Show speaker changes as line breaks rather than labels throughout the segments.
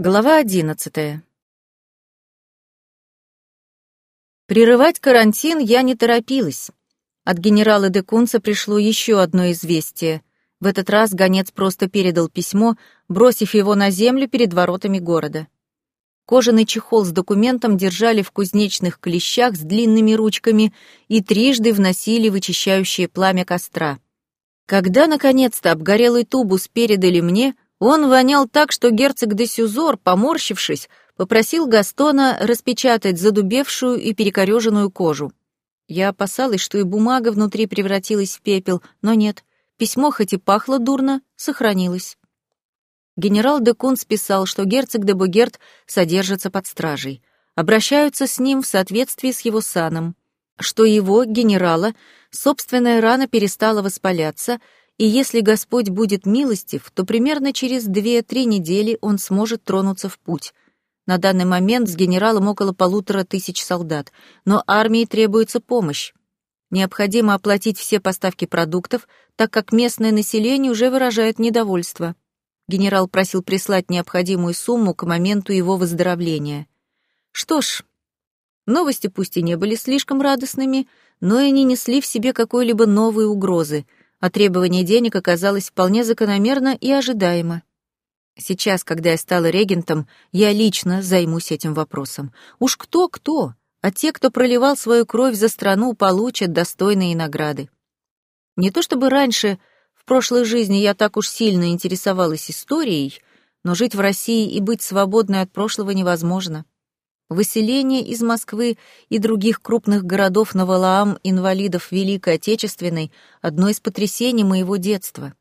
Глава одиннадцатая. Прерывать карантин я не торопилась. От генерала де Кунца пришло еще одно известие. В этот раз гонец просто передал письмо, бросив его на землю перед воротами города. Кожаный чехол с документом держали в кузнечных клещах с длинными ручками и трижды вносили вычищающее пламя костра. Когда, наконец-то, обгорелый тубус передали мне, он вонял так, что герцог де Сюзор, поморщившись, попросил Гастона распечатать задубевшую и перекореженную кожу. Я опасалась, что и бумага внутри превратилась в пепел, но нет. Письмо, хоть и пахло дурно, сохранилось. Генерал де Кунс писал, что герцог де Бугерт содержится под стражей. Обращаются с ним в соответствии с его саном. Что его, генерала, собственная рана перестала воспаляться — и если Господь будет милостив, то примерно через две-три недели он сможет тронуться в путь. На данный момент с генералом около полутора тысяч солдат, но армии требуется помощь. Необходимо оплатить все поставки продуктов, так как местное население уже выражает недовольство. Генерал просил прислать необходимую сумму к моменту его выздоровления. Что ж, новости пусть и не были слишком радостными, но и не несли в себе какой-либо новой угрозы — а требование денег оказалось вполне закономерно и ожидаемо. Сейчас, когда я стала регентом, я лично займусь этим вопросом. Уж кто-кто, а те, кто проливал свою кровь за страну, получат достойные награды. Не то чтобы раньше, в прошлой жизни, я так уж сильно интересовалась историей, но жить в России и быть свободной от прошлого невозможно. Выселение из Москвы и других крупных городов на инвалидов Великой Отечественной — одно из потрясений моего детства.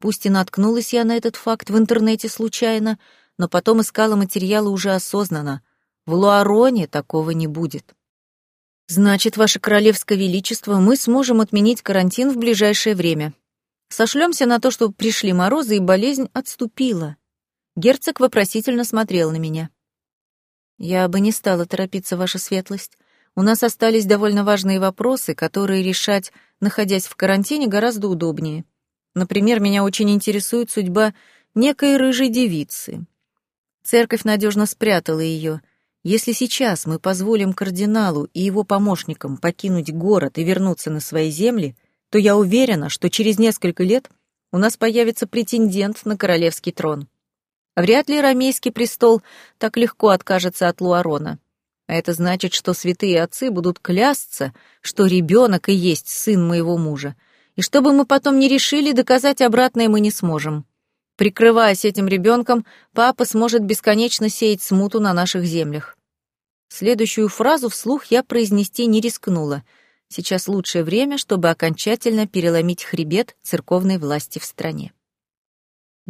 Пусть и наткнулась я на этот факт в интернете случайно, но потом искала материалы уже осознанно. В Луароне такого не будет. Значит, Ваше Королевское Величество, мы сможем отменить карантин в ближайшее время. Сошлемся на то, что пришли морозы и болезнь отступила. Герцог вопросительно смотрел на меня. «Я бы не стала торопиться, ваша светлость. У нас остались довольно важные вопросы, которые решать, находясь в карантине, гораздо удобнее. Например, меня очень интересует судьба некой рыжей девицы. Церковь надежно спрятала ее. Если сейчас мы позволим кардиналу и его помощникам покинуть город и вернуться на свои земли, то я уверена, что через несколько лет у нас появится претендент на королевский трон. Вряд ли рамейский престол так легко откажется от Луарона. А это значит, что святые отцы будут клясться, что ребенок и есть сын моего мужа. И что бы мы потом не решили, доказать обратное мы не сможем. Прикрываясь этим ребенком, папа сможет бесконечно сеять смуту на наших землях. Следующую фразу вслух я произнести не рискнула. Сейчас лучшее время, чтобы окончательно переломить хребет церковной власти в стране.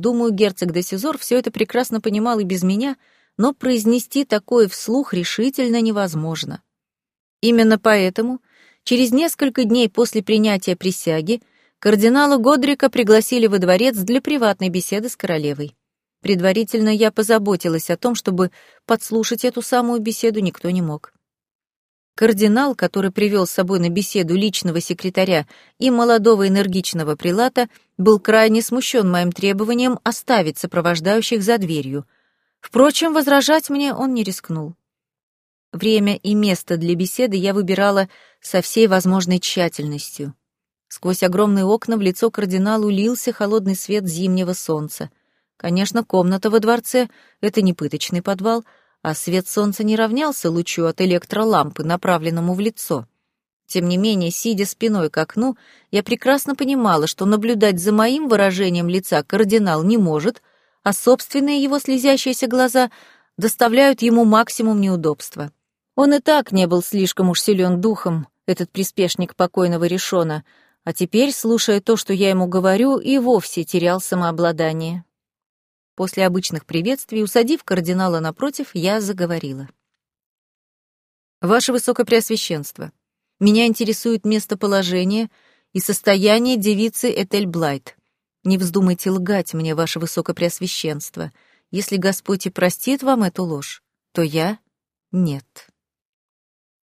Думаю, герцог де Сизор все это прекрасно понимал и без меня, но произнести такое вслух решительно невозможно. Именно поэтому через несколько дней после принятия присяги кардинала Годрика пригласили во дворец для приватной беседы с королевой. Предварительно я позаботилась о том, чтобы подслушать эту самую беседу никто не мог. Кардинал, который привел с собой на беседу личного секретаря и молодого энергичного прилата, был крайне смущен моим требованием оставить сопровождающих за дверью. Впрочем, возражать мне он не рискнул. Время и место для беседы я выбирала со всей возможной тщательностью. Сквозь огромные окна в лицо кардиналу лился холодный свет зимнего солнца. Конечно, комната во дворце — это не пыточный подвал — а свет солнца не равнялся лучу от электролампы, направленному в лицо. Тем не менее, сидя спиной к окну, я прекрасно понимала, что наблюдать за моим выражением лица кардинал не может, а собственные его слезящиеся глаза доставляют ему максимум неудобства. Он и так не был слишком уж силен духом, этот приспешник покойного Решона, а теперь, слушая то, что я ему говорю, и вовсе терял самообладание. После обычных приветствий, усадив кардинала напротив, я заговорила. «Ваше Высокопреосвященство, меня интересует местоположение и состояние девицы Этель Блайт. Не вздумайте лгать мне, Ваше Высокопреосвященство. Если Господь и простит вам эту ложь, то я — нет».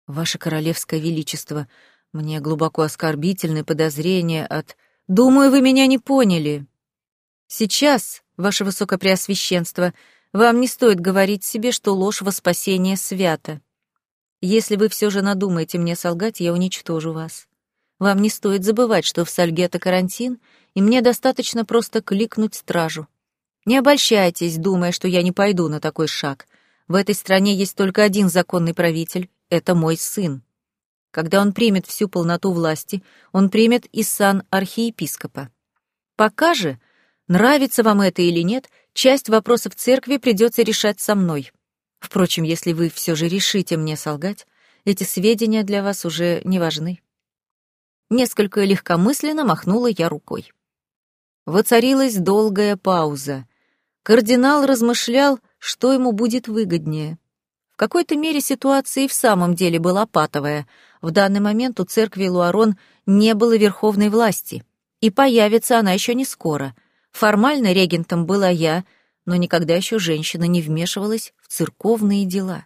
«Ваше Королевское Величество, мне глубоко оскорбительны подозрения от... Думаю, вы меня не поняли. Сейчас, ваше высокопреосвященство, Вам не стоит говорить себе, что ложь во спасение свята. Если вы все же надумаете мне солгать, я уничтожу вас. Вам не стоит забывать, что в Сальгета карантин, и мне достаточно просто кликнуть стражу. Не обольщайтесь, думая, что я не пойду на такой шаг. В этой стране есть только один законный правитель — это мой сын. Когда он примет всю полноту власти, он примет и сан архиепископа. Пока же, нравится вам это или нет, часть вопросов церкви придется решать со мной. Впрочем, если вы все же решите мне солгать, эти сведения для вас уже не важны. Несколько легкомысленно махнула я рукой. Воцарилась долгая пауза. Кардинал размышлял, что ему будет выгоднее. В какой-то мере ситуация и в самом деле была патовая. В данный момент у церкви Луарон не было верховной власти, и появится она еще не скоро. Формально регентом была я, но никогда еще женщина не вмешивалась в церковные дела.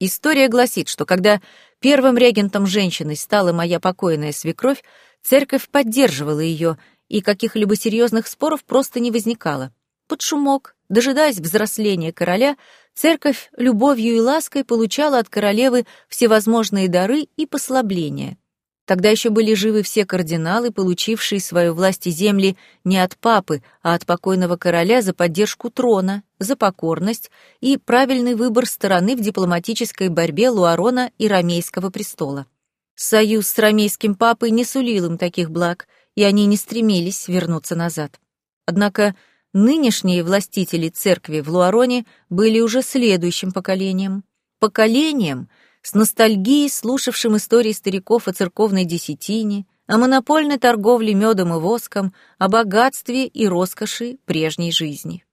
История гласит, что когда первым регентом женщиной стала моя покойная свекровь, церковь поддерживала ее, и каких-либо серьезных споров просто не возникало. Под шумок, дожидаясь взросления короля, церковь любовью и лаской получала от королевы всевозможные дары и послабления. Тогда еще были живы все кардиналы, получившие свою власть и земли не от папы, а от покойного короля за поддержку трона, за покорность и правильный выбор стороны в дипломатической борьбе Луарона и Ромейского престола. Союз с ромейским папой не сулил им таких благ, и они не стремились вернуться назад. Однако нынешние властители церкви в Луароне были уже следующим поколением. Поколением — с ностальгией слушавшим истории стариков о церковной десятине, о монопольной торговле медом и воском, о богатстве и роскоши прежней жизни.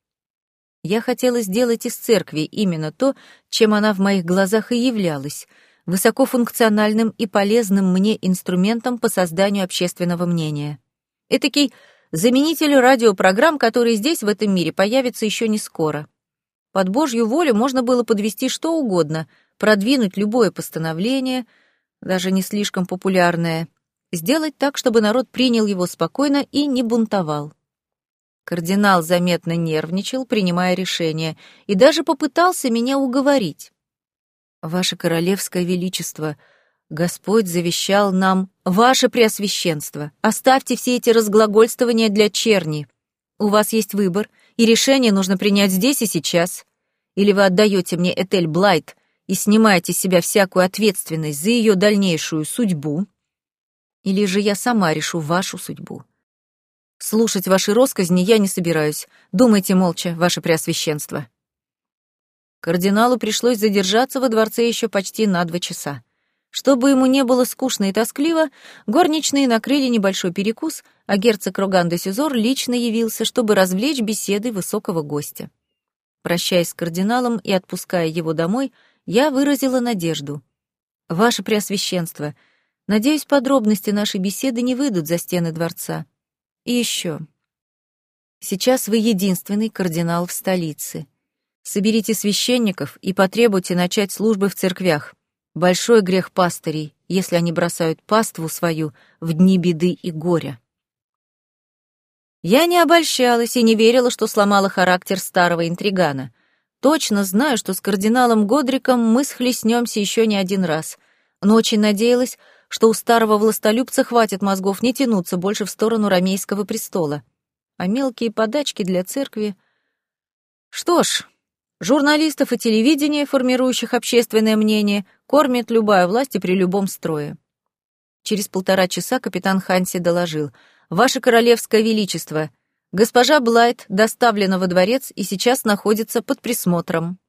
Я хотела сделать из церкви именно то, чем она в моих глазах и являлась, высокофункциональным и полезным мне инструментом по созданию общественного мнения. Этакий заменитель радиопрограмм, которые здесь, в этом мире, появятся еще не скоро. Под Божью волю можно было подвести что угодно, продвинуть любое постановление, даже не слишком популярное, сделать так, чтобы народ принял его спокойно и не бунтовал. Кардинал заметно нервничал, принимая решение, и даже попытался меня уговорить. «Ваше Королевское Величество, Господь завещал нам, Ваше Преосвященство, оставьте все эти разглагольствования для черни. У вас есть выбор, и решение нужно принять здесь и сейчас. Или вы отдаете мне Этель Блайт, и снимаете с себя всякую ответственность за ее дальнейшую судьбу, или же я сама решу вашу судьбу. Слушать ваши росказни я не собираюсь. Думайте молча, ваше преосвященство. Кардиналу пришлось задержаться во дворце еще почти на два часа. Чтобы ему не было скучно и тоскливо, горничные накрыли небольшой перекус, а герцог Роган де Сюзор лично явился, чтобы развлечь беседой высокого гостя. Прощаясь с кардиналом и отпуская его домой, я выразила надежду. «Ваше Преосвященство, надеюсь, подробности нашей беседы не выйдут за стены дворца. И еще. Сейчас вы единственный кардинал в столице. Соберите священников и потребуйте начать службы в церквях. Большой грех пастырей, если они бросают паству свою в дни беды и горя». Я не обольщалась и не верила, что сломала характер старого интригана — Точно знаю, что с кардиналом Годриком мы схлестнемся еще не один раз, но очень надеялась, что у старого властолюбца хватит мозгов не тянуться больше в сторону ромейского престола. А мелкие подачки для церкви... Что ж, журналистов и телевидение, формирующих общественное мнение, кормит любая власть и при любом строе. Через полтора часа капитан Ханси доложил. «Ваше Королевское Величество, Госпожа Блайт доставлена во дворец и сейчас находится под присмотром.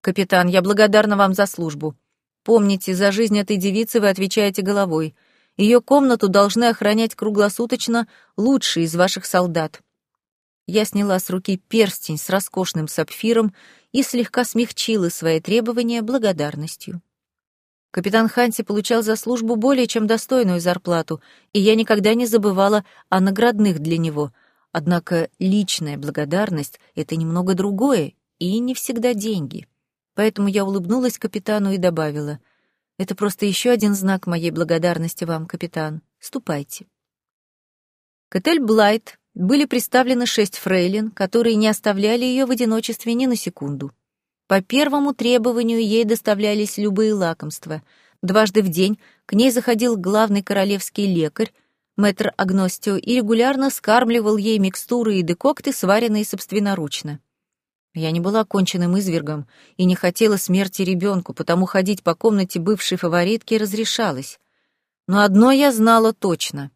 Капитан, я благодарна вам за службу. Помните, за жизнь этой девицы вы отвечаете головой. Ее комнату должны охранять круглосуточно лучшие из ваших солдат. Я сняла с руки перстень с роскошным сапфиром и слегка смягчила свои требования благодарностью. Капитан Ханси получал за службу более чем достойную зарплату, и я никогда не забывала о наградных для него. Однако личная благодарность — это немного другое, и не всегда деньги. Поэтому я улыбнулась капитану и добавила, «Это просто еще один знак моей благодарности вам, капитан. Ступайте». Котель Блайт были представлены шесть фрейлин, которые не оставляли ее в одиночестве ни на секунду. По первому требованию ей доставлялись любые лакомства. Дважды в день к ней заходил главный королевский лекарь, мэтр Агностио, и регулярно скармливал ей микстуры и декокты, сваренные собственноручно. Я не была конченным извергом и не хотела смерти ребенку, потому ходить по комнате бывшей фаворитки разрешалось. Но одно я знала точно.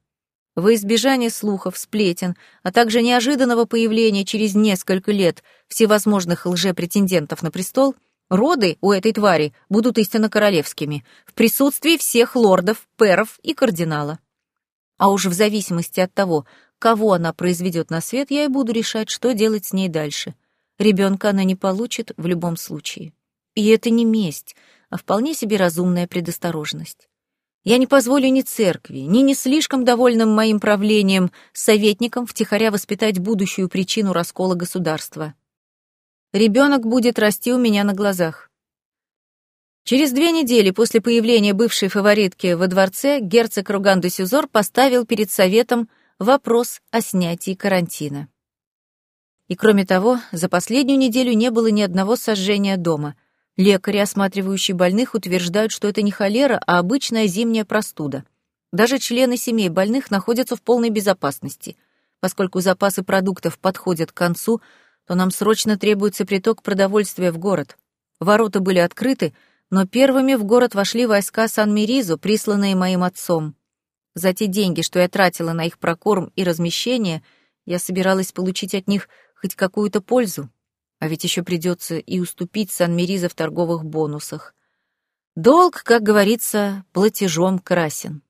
Во избежание слухов, сплетен, а также неожиданного появления через несколько лет всевозможных лжепретендентов на престол, роды у этой твари будут истинно королевскими, в присутствии всех лордов, перов и кардинала. А уж в зависимости от того, кого она произведет на свет, я и буду решать, что делать с ней дальше — Ребенка она не получит в любом случае. И это не месть, а вполне себе разумная предосторожность. Я не позволю ни церкви, ни не слишком довольным моим правлением советникам втихаря воспитать будущую причину раскола государства. Ребенок будет расти у меня на глазах. Через две недели после появления бывшей фаворитки во дворце герцог Руган де Сюзор поставил перед советом вопрос о снятии карантина. И кроме того, за последнюю неделю не было ни одного сожжения дома. Лекари, осматривающие больных, утверждают, что это не холера, а обычная зимняя простуда. Даже члены семей больных находятся в полной безопасности. Поскольку запасы продуктов подходят к концу, то нам срочно требуется приток продовольствия в город. Ворота были открыты, но первыми в город вошли войска Сан-Меризо, присланные моим отцом. За те деньги, что я тратила на их прокорм и размещение, я собиралась получить от них хоть какую-то пользу. А ведь еще придется и уступить Сан-Мериза в торговых бонусах. Долг, как говорится, платежом красен.